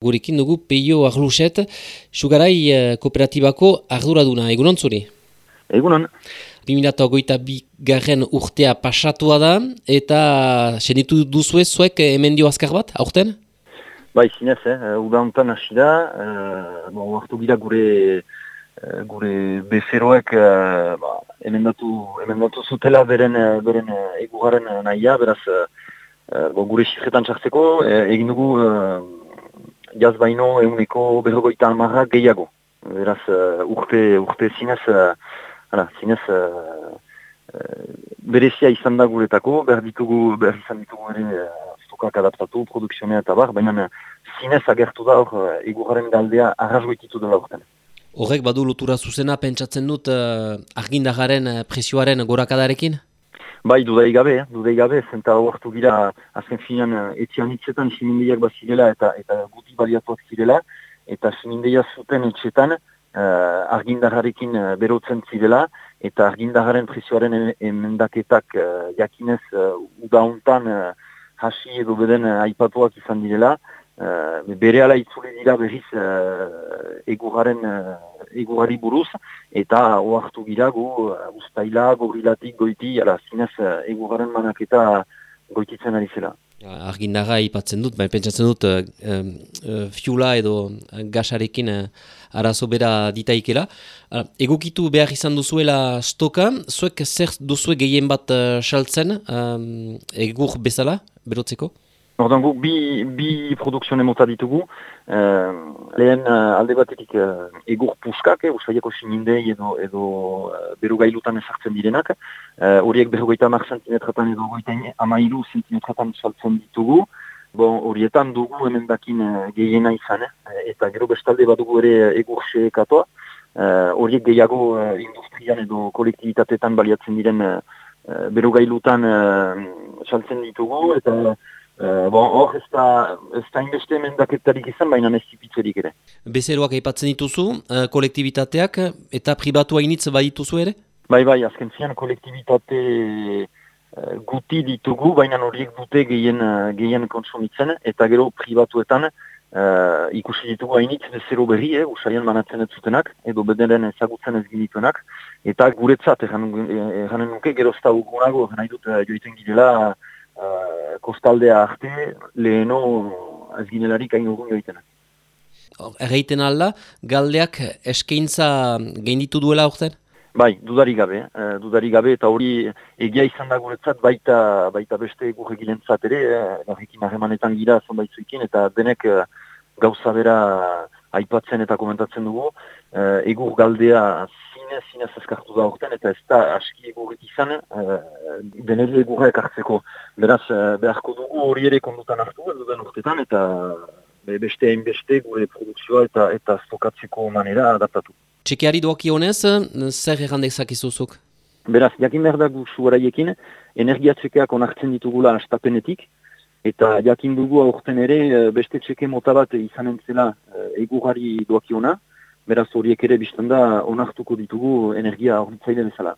Gurekin dugu Peio Arluset, Sugarai eh, Kooperatibako arduraduna, egunon zuri? Egunon. 2008 bi garren urtea pasatua da, eta senitu duzue zuek hemen dio azkar bat, aurten? Bai, zinez, eh? uda honetan hasi da, eh, bon, hartu gira gure, eh, gure bezeroek eh, ba, emendatu, emendatu zutela beren, beren egugaren nahia, beraz, eh, bon, gure xifretan txartzeko, eh, egin dugu eh, jaz baino eguneko berrogoita almarra gehiago. Beraz, uh, urte, urte zinez, uh, ara, zinez uh, berezia izan da guretako, behar ditugu, behar izan ditugu ere stokak adaptatu, produksionea eta bar, baina zinez agertu da hor, eguraren galdea arrazgoititu dela urten. Horrek badu lotura zuzena pentsatzen dut uh, argindagaren presioaren gorakadarekin? Bai, dudai gabe, eh? dudai gabe, zenta hartu gira, azken finan, eh, etxian itxetan simindeiak bat zirela eta eta guti baliatuak zirela, eta simindeia zuten etxetan uh, argindarrarekin uh, berotzen zirela, eta argindarraren presioaren emendaketak uh, jakinez uh, udauntan uh, hasi edo beden uh, aipatuak izan direla, uh, bere ala itzule dira berriz uh, eguraren egurari buruz, eta oartu gira gu, uh, ustaila, gorilatik, goiti, ala, zinez, uh, eguraren manaketa goititzen ari zela. Argindaga ipatzen dut, baina pentsatzen dut uh, uh, fiula edo gasarekin uh, arazo bera ditaikela. Uh, egokitu behar izan duzuela stoka, zuek zer duzue gehien bat saltzen, uh, egur bezala, berotzeko? Ordan guk bi, bi produksionen mota ditugu, uh, lehen uh, alde batetik uh, egur puskak, eh, usaiako sinindei edo, edo uh, berugailutan esartzen direnak, horiek uh, berrogeita mar centimetratan edo goita amairu centimetratan saltzen ditugu, Bon, horietan dugu hemen dakin uh, gehiena izan, eh? eta gero bestalde bat dugu ere egur katoa, horiek gehiago uh, industrian edo kolektibitatetan baliatzen diren uh, berugailutan uh, saltzen ditugu, eta Uh, bon, hor ez da, ez da inbeste emendaketarik izan, baina ez zipitzerik ere. Bezeroak aipatzen dituzu, uh, kolektibitateak eta pribatua initz bai dituzu ere? Bai, bai, azken zian kolektibitate uh, guti ditugu, baina horiek dute gehien, gehien konsumitzen, eta gero pribatuetan uh, ikusi ditugu hainitz bezero berri, eh, usaian manatzen ez zutenak, edo bederen ezagutzen ez ginituenak, eta guretzat, erranen nuke, gerozta ugunago, nahi dut joiten girela, uh, kostaldea arte leheno azginelarik hain urgun joitena. Erreiten alda, galdeak eskaintza gainditu duela orten? Bai, dudari gabe, eh, dudari gabe, eta hori egia izan da guretzat baita, baita beste egur egilentzat ere, eh, harremanetan gira zonbaitzuekin, eta denek eh, gauza bera aipatzen eta komentatzen dugu, eh, egur galdea zinez, zinez eskartu da orten, eta ez da aski egurrik izan, eh, deneri egurrek hartzeko. Beraz, eh, beharko dugu hori ere kondutan hartu, duden urtetan, eta beste hain beste gure produkzioa eta eta stokatzeko manera adaptatu. Txekiari doaki honez, zer errandek zakizuzuk? Beraz, jakin behar dago suaraiekin, energia txekeak onartzen ditugula astapenetik, eta jakin dugu aurten ere eh, beste txeke mota bat izanen zela egurari doaki beraz horiek ere biztanda onartuko ditugu energia horretzaile bezala.